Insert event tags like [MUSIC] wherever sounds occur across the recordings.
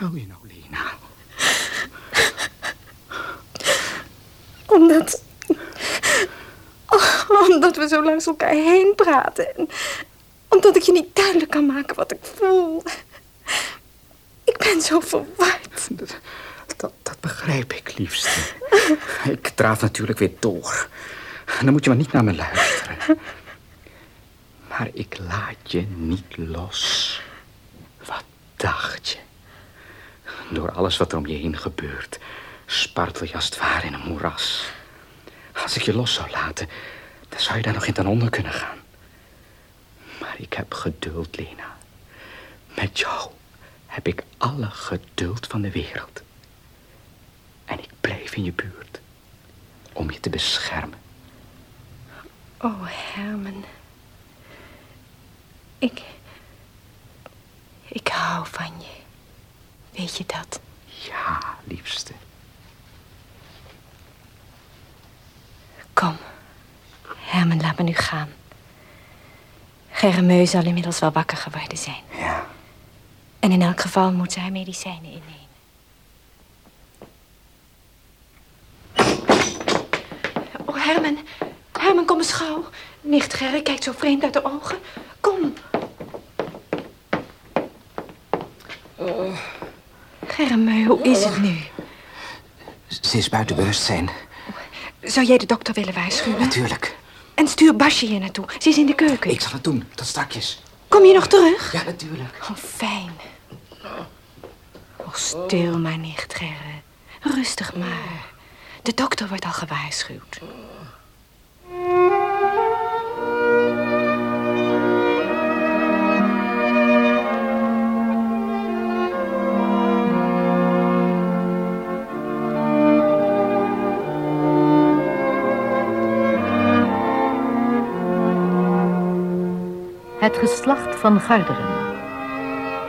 huil je nou, Lena? Omdat... Oh, omdat we zo langs elkaar heen praten. En omdat ik je niet duidelijk kan maken wat ik voel. Ik ben zo verward. Dat, dat, dat begrijp ik, liefste. Ik draaf natuurlijk weer door. Dan moet je maar niet naar me luisteren. Maar ik laat je niet los. Wat dacht je? Door alles wat er om je heen gebeurt... spartel je als het ware in een moeras. Als ik je los zou laten... dan zou je daar nog in ten onder kunnen gaan. Maar ik heb geduld, Lena. Met jou heb ik alle geduld van de wereld. En ik blijf in je buurt. Om je te beschermen. Oh, Herman. Ik... Ik hou van je. Weet je dat? Ja, liefste. Kom. Herman, laat me nu gaan. Germeu zal inmiddels wel wakker geworden zijn. Ja. En in elk geval moet zij medicijnen innemen. Oh, Herman. Herman, kom eens gauw. Nicht Gerrit kijkt zo vreemd uit de ogen. Kom. Oh. Germeu, hoe is het nu? Ze is buiten bewustzijn. Zou jij de dokter willen waarschuwen? Natuurlijk. En stuur Basje hier naartoe. Ze is in de keuken. Ik zal het doen. Tot strakjes. Kom je nog terug? Ja, natuurlijk. Oh, fijn. Oh, stil maar, nicht Gerrit. Rustig maar. De dokter wordt al gewaarschuwd. Het geslacht van Garderen.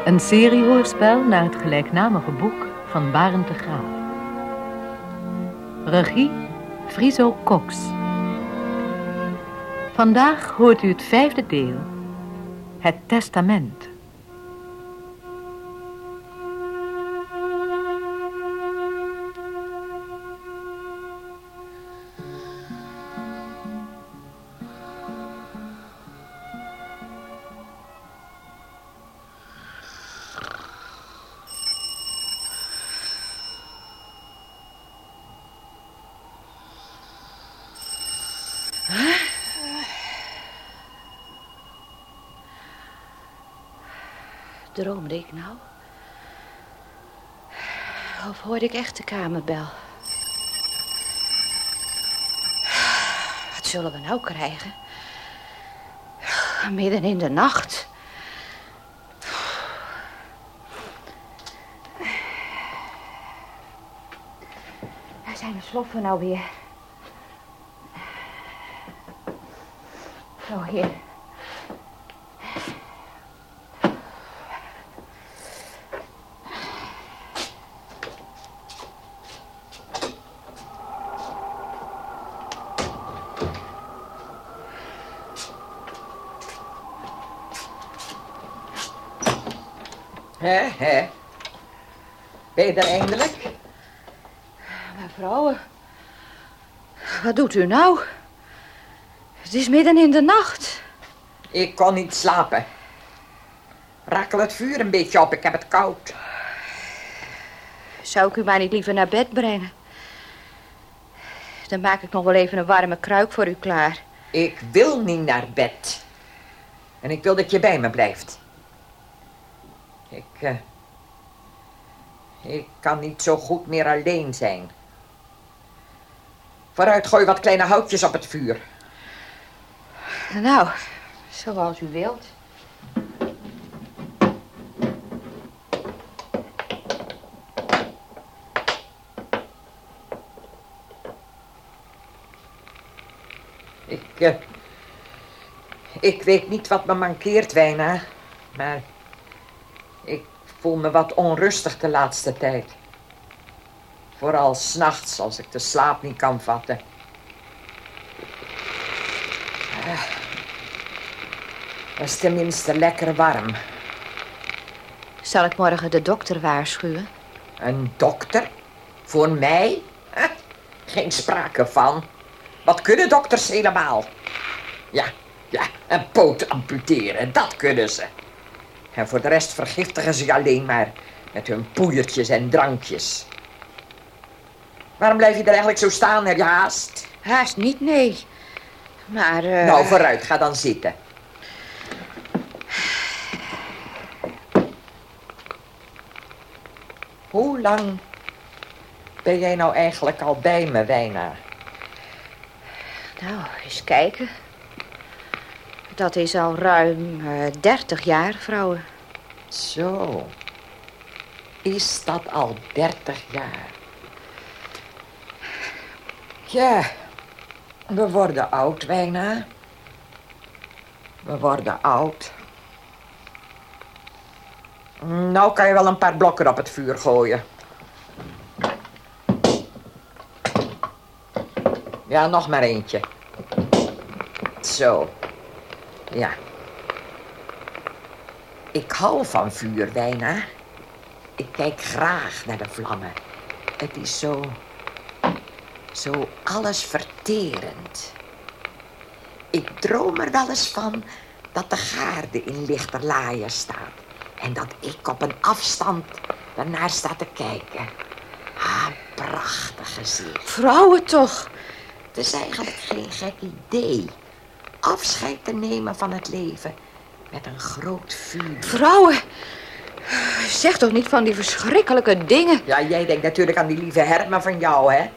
Een seriehoorspel naar het gelijknamige boek van Barend de Graaf. Regie Friso Cox. Vandaag hoort u het vijfde deel. Het testament. Droomde ik nou? Of hoorde ik echt de kamerbel? Wat zullen we nou krijgen? Midden in de nacht. Waar zijn de sloffen nou weer? Zo, hier. Hè, hè. Ben je er eindelijk? Mevrouw, wat doet u nou? Het is midden in de nacht. Ik kon niet slapen. Rakkel het vuur een beetje op, ik heb het koud. Zou ik u maar niet liever naar bed brengen? Dan maak ik nog wel even een warme kruik voor u klaar. Ik wil niet naar bed. En ik wil dat je bij me blijft. Ik, eh, ik kan niet zo goed meer alleen zijn. Vooruit, gooi wat kleine houtjes op het vuur. Nou, zoals u wilt. Ik, eh, ik weet niet wat me mankeert, Wijna. Maar voel me wat onrustig de laatste tijd. Vooral s'nachts als ik de slaap niet kan vatten. Het is tenminste lekker warm. Zal ik morgen de dokter waarschuwen? Een dokter? Voor mij? Huh? Geen sprake van. Wat kunnen dokters helemaal? Ja, ja, een poot amputeren, dat kunnen ze. En voor de rest vergiftigen ze je alleen maar met hun poeiertjes en drankjes. Waarom blijf je er eigenlijk zo staan? Heb je haast? Haast niet, nee. Maar, eh, Nou, vooruit, ga dan zitten. Hoe lang ben jij nou eigenlijk al bij me, Wijna? Nou, eens kijken. Dat is al ruim eh 30 jaar, vrouwen. Zo. Is dat al 30 jaar? Ja, we worden oud, Wijna. We worden oud. Nou kan je wel een paar blokken op het vuur gooien. Ja, nog maar eentje. Zo. Ja. Ik hou van vuur, Wijna. Ik kijk graag naar de vlammen. Het is zo... zo allesverterend. Ik droom er wel eens van dat de gaarde in lichterlaaien staat. En dat ik op een afstand daarnaar sta te kijken. Ah, prachtig gezicht. Vrouwen toch? Het is eigenlijk geen gek idee. Afscheid te nemen van het leven met een groot vuur. Vrouwen? Zeg toch niet van die verschrikkelijke dingen. Ja, jij denkt natuurlijk aan die lieve Herman van jou, hè?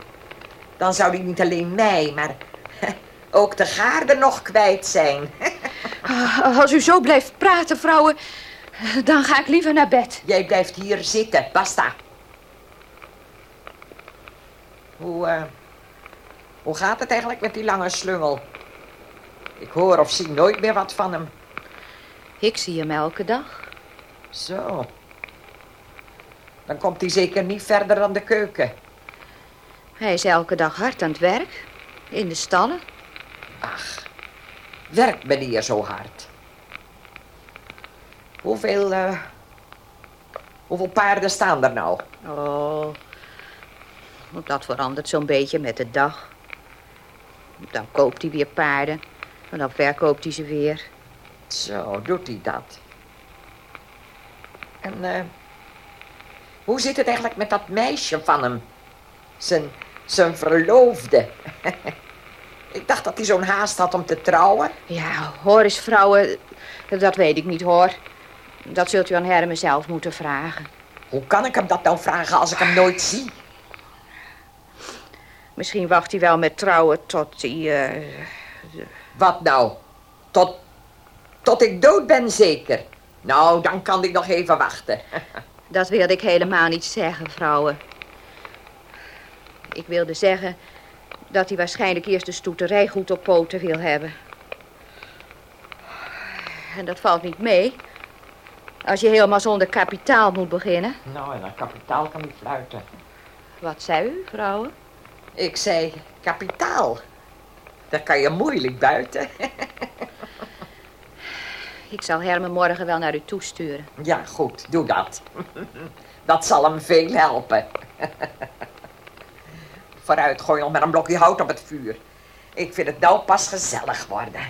Dan zou die niet alleen mij, maar [LAUGHS] ook de gaarde nog kwijt zijn. [LAUGHS] Als u zo blijft praten, vrouwen, dan ga ik liever naar bed. Jij blijft hier zitten, basta. Hoe, eh, hoe gaat het eigenlijk met die lange slungel? Ik hoor of zie nooit meer wat van hem. Ik zie hem elke dag. Zo. Dan komt hij zeker niet verder dan de keuken. Hij is elke dag hard aan het werk. In de stallen. Ach, werkt meneer zo hard? Hoeveel, eh, hoeveel paarden staan er nou? Oh, dat verandert zo'n beetje met de dag. Dan koopt hij weer paarden. En dan verkoopt hij ze weer. Zo, doet hij dat. En eh, hoe zit het eigenlijk met dat meisje van hem? Zijn, zijn verloofde. [LAUGHS] ik dacht dat hij zo'n haast had om te trouwen. Ja, hoor eens vrouwen, dat weet ik niet hoor. Dat zult u aan Hermen zelf moeten vragen. Hoe kan ik hem dat nou vragen als ik hem nooit zie? Misschien wacht hij wel met trouwen tot hij... eh, Wat nou? Tot, tot ik dood ben zeker. Nou, dan kan ik nog even wachten. [LAUGHS] Dat wilde ik helemaal niet zeggen, vrouwen. Ik wilde zeggen dat hij waarschijnlijk eerst de stoeterij goed op poten wil hebben. En dat valt niet mee. Als je helemaal zonder kapitaal moet beginnen. nou, en dan kapitaal kan niet fluiten. Wat zei u, vrouwen? Ik zei, kapitaal. Dat kan je moeilijk buiten. Ik zal Hermen morgen wel naar u toesturen. Ja, goed, doe dat. Dat zal hem veel helpen. Vooruit, gooi nog maar een blokje hout op het vuur. Ik vind het nou pas gezellig worden.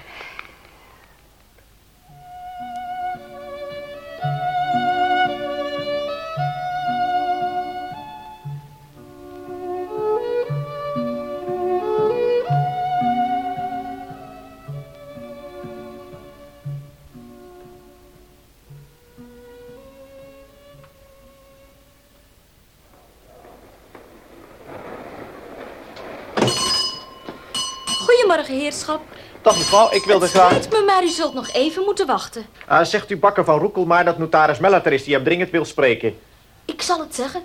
Heerschap. Dag mevrouw, ik wilde Het graag... spijt me, maar u zult nog even moeten wachten. Ah, zegt u bakker van Roekel maar dat notaris Mellet er is die hem dringend wil spreken. Ik zal het zeggen.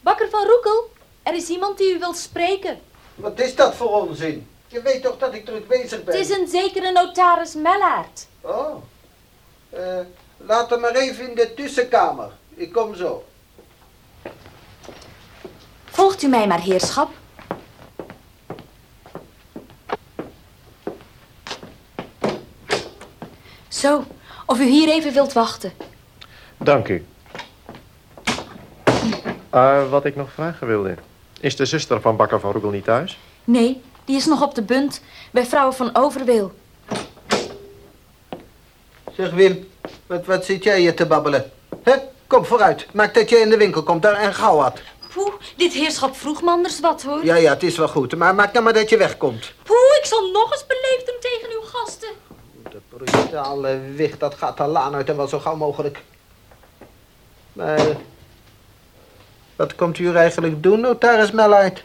Bakker van Roekel, er is iemand die u wil spreken. Wat is dat voor onzin? Je weet toch dat ik druk bezig ben? Het is een zekere notaris Mellaert. Oh. Eh, laat hem maar even in de tussenkamer. Ik kom zo. Volgt u mij maar, heerschap. Zo, of u hier even wilt wachten. Dank u. Eh, wat ik nog vragen wilde. Is de zuster van Bakker van Roegel niet thuis? Nee, die is nog op de bunt bij vrouwen van Overweel. Zeg Wim, wat, wat zit jij hier te babbelen? Hè? Kom vooruit. Maak dat je in de winkel komt daar en gauw wat. Poeh, dit heerschap vroeg me anders wat, hoor. Ja, ja, het is wel goed. Maar maak dan maar dat je wegkomt. Poeh, ik zal nog eens beleefd doen tegen uw gasten. Brutale wicht, dat gaat de laan uit en wel zo gauw mogelijk. Maar... Wat komt u hier eigenlijk doen, notaris Mellard?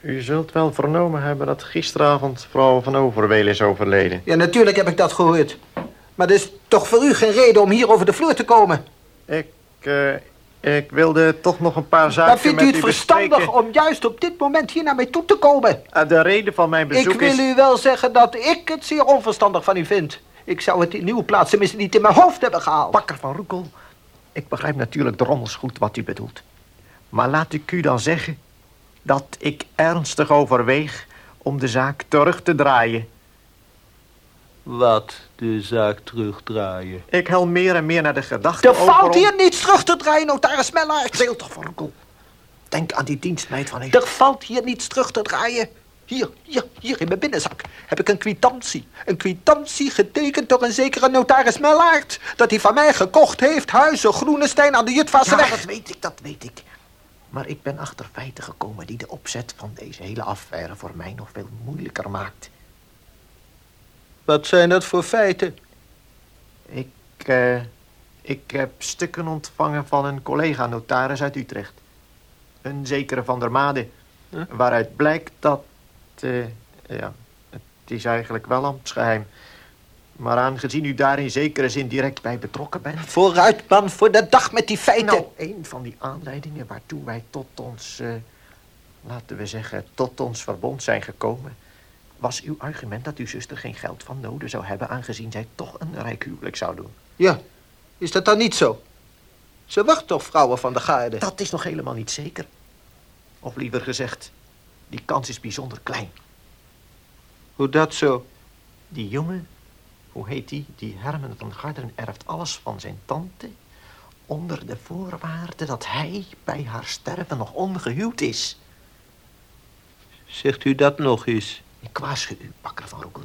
U zult wel vernomen hebben dat gisteravond vrouw van Overweel is overleden. Ja, natuurlijk heb ik dat gehoord. Maar er is toch voor u geen reden om hier over de vloer te komen. Ik, eh, ik wilde toch nog een paar zaken Maar vindt u met het u verstandig bespreken. om juist op dit moment hier naar mij toe te komen? Eh, de reden van mijn bezoek Ik wil is... u wel zeggen dat ik het zeer onverstandig van u vind. Ik zou het in uw plaats tenminste niet in mijn hoofd hebben gehaald. Bakker van Roekel, ik begrijp natuurlijk drommels goed wat u bedoelt. Maar laat ik u dan zeggen dat ik ernstig overweeg om de zaak terug te draaien. Wat de zaak terugdraaien? Ik hel meer en meer naar de gedachte Er valt om- hier niets terug te draaien, notaris Mellard. Stil toch. Denk aan die dienstmeid van ik. Er valt hier niets terug te draaien. Hier, hier, hier in mijn binnenzak heb ik een kwitantie. Een kwitantie getekend door een zekere notaris Mellard. Dat hij van mij gekocht heeft huizen Groenestein aan de Ja, Jutvaaseweg. dat weet ik, dat weet ik. Maar ik ben achter feiten gekomen die de opzet van deze hele affaire voor mij nog veel moeilijker maakt. Wat zijn dat voor feiten? Ik, eh, ik heb stukken ontvangen van een collega-notaris uit Utrecht. Een zekere Van der Made. Huh? Waaruit blijkt dat... eh, ja, het is eigenlijk wel ambtsgeheim. Maar aangezien u daar in zekere zin direct bij betrokken bent... Vooruit, man, voor de dag met die feiten. Nou, een van die aanleidingen waartoe wij tot ons... eh, laten we zeggen, tot ons verbond zijn gekomen... was uw argument dat uw zuster geen geld van noden zou hebben... aangezien zij toch een rijk huwelijk zou doen. Ja, is dat dan niet zo? Ze wacht toch vrouwen van de gaarde? Dat is nog helemaal niet zeker. Of liever gezegd, die kans is bijzonder klein. Hoe dat zo? Die jongen, hoe heet die? Die Herman van Garderen erft alles van zijn tante... onder de voorwaarde dat hij bij haar sterven nog ongehuwd is. Zegt u dat nog eens? Ik waarschuw u, bakker van Roekel.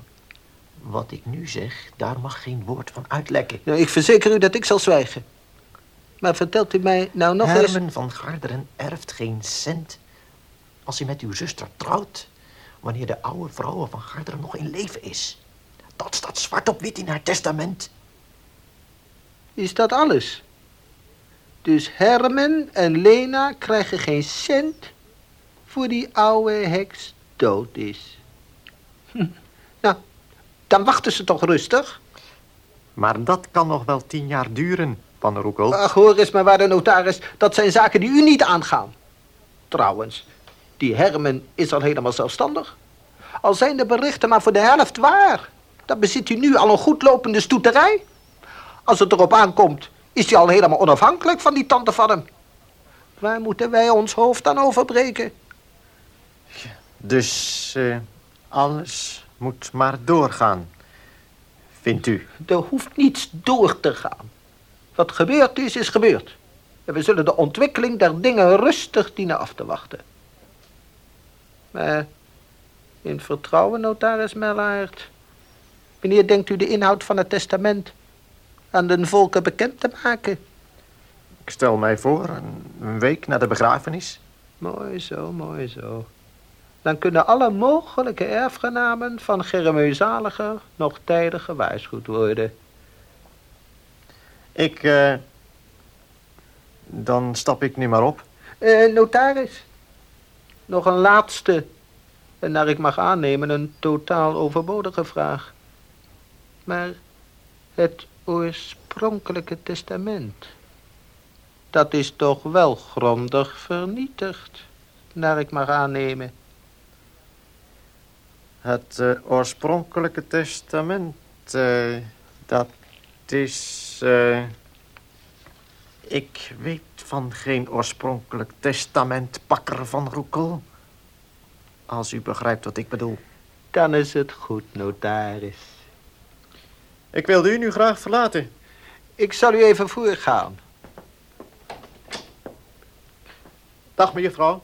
Wat ik nu zeg, daar mag geen woord van uitlekken. Nou, ik verzeker u dat ik zal zwijgen. Maar vertelt u mij nou nog eens... Herman van Garderen erft geen cent als hij met uw zuster trouwt... wanneer de oude vrouw van Garderen nog in leven is. Dat staat zwart op wit in haar testament. Is dat alles? Dus Herman en Lena krijgen geen cent voor die oude heks dood is. Hm. [LAUGHS] Nou, dan wachten ze toch rustig? Maar dat kan nog wel tien jaar duren, Van Roekel. Ach, hoor eens maar waar de notaris. Dat zijn zaken die u niet aangaan. Trouwens, die Herman is al helemaal zelfstandig. Al zijn de berichten maar voor de helft waar. Dan bezit u nu al een goed lopende stoeterij. Als het erop aankomt, is hij al helemaal onafhankelijk van die tante van hem. Waar moeten wij ons hoofd aan overbreken? Dus eh, alles moet maar doorgaan, vindt u? Er hoeft niets door te gaan. Wat gebeurd is, is gebeurd. En we zullen de ontwikkeling der dingen rustig dienen af te wachten. Maar in vertrouwen, notaris Mellaert. Wanneer denkt u de inhoud van het testament aan den volken bekend te maken? Ik stel mij voor, een, een week na de begrafenis. Mooi zo, mooi zo. Dan kunnen alle mogelijke erfgenamen van Germeu Zaliger nog tijdig gewaarschuwd worden. Ik, eh, dan stap ik nu maar op. Eh, notaris. Nog een laatste, en naar ik mag aannemen, een totaal overbodige vraag. Maar het oorspronkelijke testament, dat is toch wel grondig vernietigd, naar ik mag aannemen. Het eh, oorspronkelijke testament, eh, dat is... eh, ik weet van geen oorspronkelijk testament, pakker van Roekel. Als u begrijpt wat ik bedoel. Dan is het goed, notaris. Ik wilde u nu graag verlaten. Ik zal u even voorgaan. Dag, mevrouw.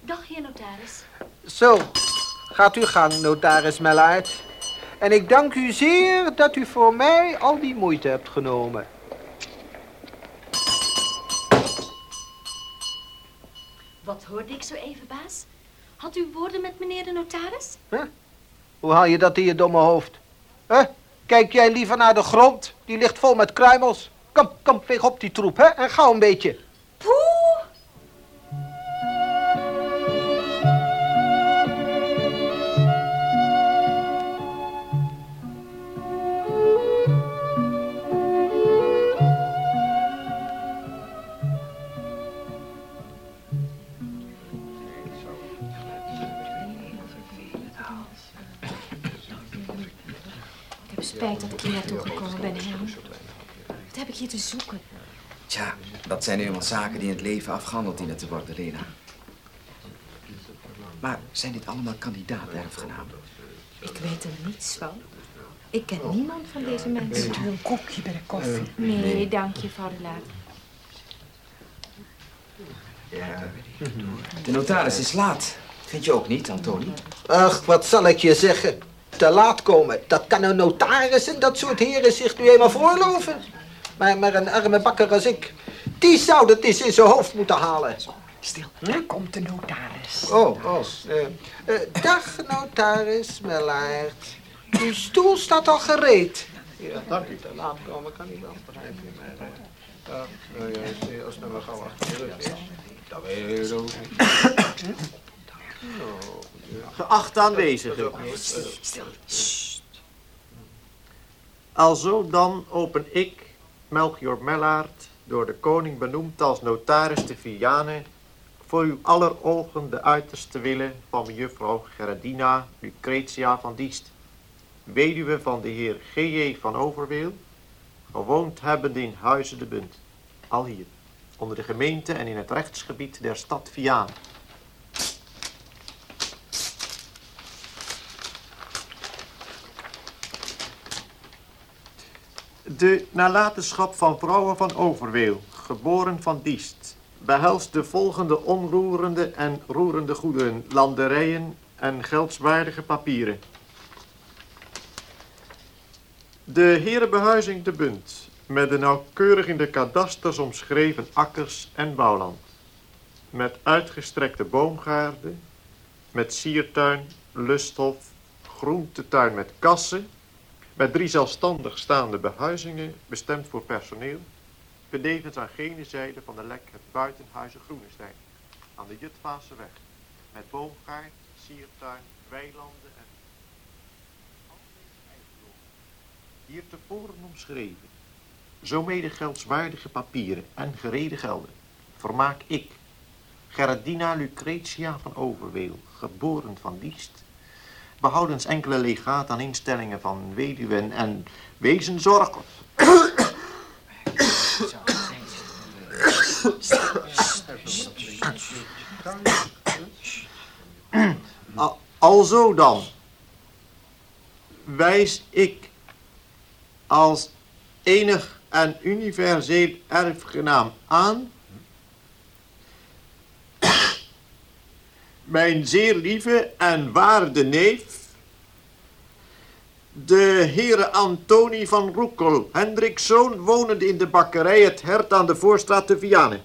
Dag, heer notaris. Zo, gaat u gang, notaris Mellaert. En ik dank u zeer dat u voor mij al die moeite hebt genomen. Wat hoorde ik zo even, baas? Had u woorden met meneer de notaris? Hoe haal je dat in je domme hoofd? Hè? Kijk jij liever naar de grond? Die ligt vol met kruimels. Kom, kom, veeg op die troep, hè? En gauw een beetje. Spijt dat ik hier naartoe gekomen ben, Herman. Wat heb ik hier te zoeken? Tja, dat zijn nu eenmaal zaken die in het leven afgehandeld dienen te worden, Lena. Maar zijn dit allemaal kandidaat-erfgenamen? Ik weet er niets van. Ik ken niemand van deze mensen. u een koekje bij de koffie? Nee, dank je, vrouw de Laat. Ja. De notaris is laat. Vind je ook niet, Antoni? Ach, wat zal ik je zeggen? Te laat komen, dat kan een notaris en dat soort heren zich nu eenmaal voorloven. Maar, maar een arme bakker als ik, die zou dat eens in zijn hoofd moeten halen. Stil, daar komt de notaris. Oh, oh. eh, eh, dag, notaris Mellaert. Uw stoel staat al gereed. Ja, dank u. Te laat komen kan niet wel begrijpen. Maar, eh, ja, nou ja, zie je, als het nou maar gauw achter de rug is. Dat weet je ook niet. Geachte aanwezigen. Alzo dan open ik, Melchior Mellaert, door de koning benoemd als notaris te Vianen, voor uw aller ogen de uiterste willen van mejuffrouw Gerardina Lucretia van Diest, weduwe van de heer G.J. van Overweel, gewoond hebbende in Huizen de Bunt, al hier, onder de gemeente en in het rechtsgebied der stad Vianen. De nalatenschap van vrouwen van Overweel, geboren van Diest, behelst de volgende onroerende en roerende goederen, landerijen en geldswaardige papieren. De herenbehuizing de Bunt, met de nauwkeurig in de kadasters omschreven akkers en bouwland. Met uitgestrekte boomgaarden, met siertuin, lusthof, groentetuin met kassen, met drie zelfstandig staande behuizingen, bestemd voor personeel, benevens aan gene zijde van de lek het buitenhuizen Groenestein, aan de Jutvaaseweg, met boomgaard, siertuin, weilanden en hier tevoren omschreven, zo mede papieren en gereden gelden, vermaak ik, Gerardina Lucretia van Overweel, geboren van Diest, behoudens enkele legaat aan instellingen van weduwen en wezenzorg. Al- Alzo dan, wijs ik als enig en universeel erfgenaam aan mijn zeer lieve en waarde neef, de heren Antoni van Roekel, Hendrikzoon, wonende in de bakkerij Het Hert aan de Voorstraat te Vianen. [LAUGHS]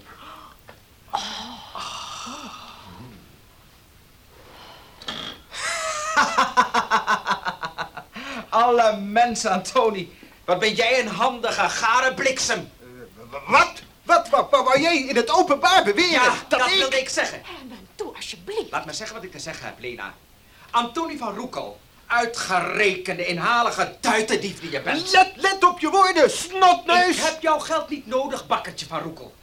Alle mensen, Antoni. Wat ben jij een handige gare bliksem. Wat? Wat, wat, wat wou jij in het openbaar beweren? Ja, dat, dat ik... wilde ik zeggen. Alsjeblieft. Laat me zeggen wat ik te zeggen heb, Lena. Antoni van Roekel. Uitgerekende, inhalige tuitendief die je bent. Let, let op je woorden, snotneus! Ik heb jouw geld niet nodig, bakkertje van Roekel.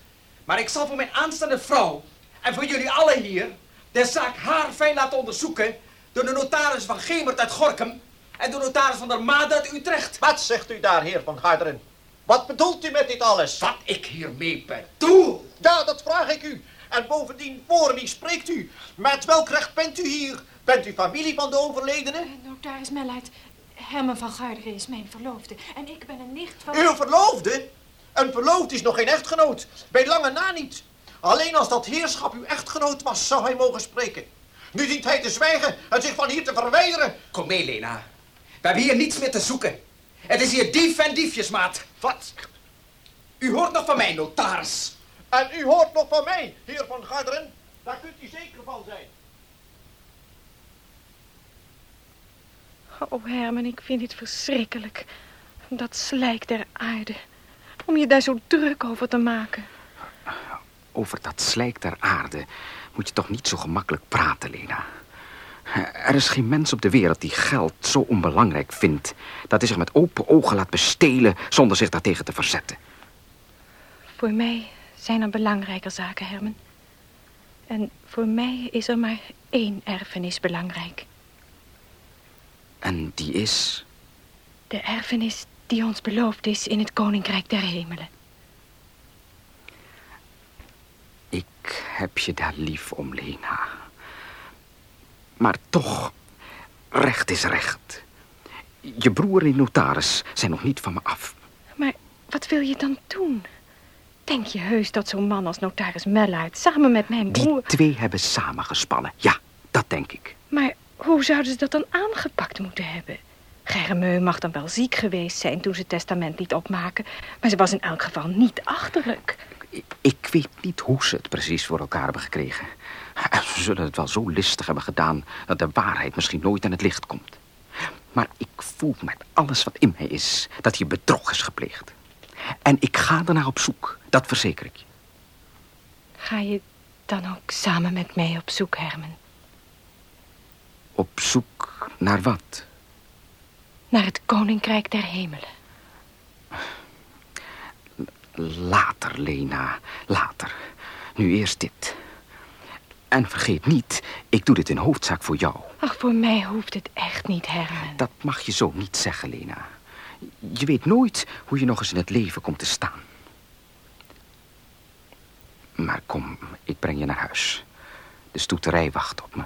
Maar ik zal voor mijn aanstaande vrouw en voor jullie allen hier de zaak haarfijn laten onderzoeken door de notaris van Gemert uit Gorkum en de notaris van der Made uit Utrecht. Wat zegt u daar, heer van Garderen? Wat bedoelt u met dit alles? Wat ik hiermee bedoel. Ja, dat vraag ik u. En bovendien, voor wie spreekt u? Met welk recht bent u hier? Bent u familie van de overledene? Eh, Notaris Mellaert, Herman van Garderen is mijn verloofde. En ik ben een nicht van... Uw verloofde? Een verloofde is nog geen echtgenoot. Bij lange na niet. Alleen als dat heerschap uw echtgenoot was, zou hij mogen spreken. Nu dient hij te zwijgen en zich van hier te verwijderen. Kom mee, Lena. We hebben hier niets meer te zoeken. Het is hier dief en diefjesmaat. Wat? U hoort nog van mij, notaris. En u hoort nog van mij, heer van Garderen. Daar kunt u zeker van zijn. Oh, Herman, ik vind dit verschrikkelijk. Dat slijk der aarde. Om je daar zo druk over te maken. Over dat slijk der aarde moet je toch niet zo gemakkelijk praten, Lena. Er is geen mens op de wereld die geld zo onbelangrijk vindt... dat hij zich met open ogen laat bestelen zonder zich daartegen te verzetten. Voor mij zijn er belangrijker zaken, Herman. En voor mij is er maar één erfenis belangrijk. En die is... De erfenis die ons beloofd is in het Koninkrijk der Hemelen. Ik heb je daar lief om, Lena. Maar toch, recht is recht. Je broer en notaris zijn nog niet van me af. Maar wat wil je dan doen? Denk je heus dat zo'n man als notaris Melluit samen met mijn Die broer... twee hebben samengespannen. Ja, dat denk ik. Maar hoe zouden ze dat dan aangepakt moeten hebben? Germeu mag dan wel ziek geweest zijn toen ze het testament liet opmaken... maar ze was in elk geval niet achterlijk. Ik, ik weet niet hoe ze het precies voor elkaar hebben gekregen. En Ze zullen het wel zo listig hebben gedaan... dat de waarheid misschien nooit aan het licht komt. Maar ik voel met alles wat in mij is... dat hier bedrog is gepleegd. En ik ga ernaar op zoek, dat verzeker ik je. Ga je dan ook samen met mij op zoek, Herman? Op zoek naar wat? Naar het Koninkrijk der Hemelen. Later, Lena, later. Nu eerst dit. En vergeet niet, ik doe dit in hoofdzaak voor jou. Ach, voor mij hoeft het echt niet, Herman. Dat mag je zo niet zeggen, Lena. Je weet nooit hoe je nog eens in het leven komt te staan. Maar kom, ik breng je naar huis. De stoeterij wacht op me.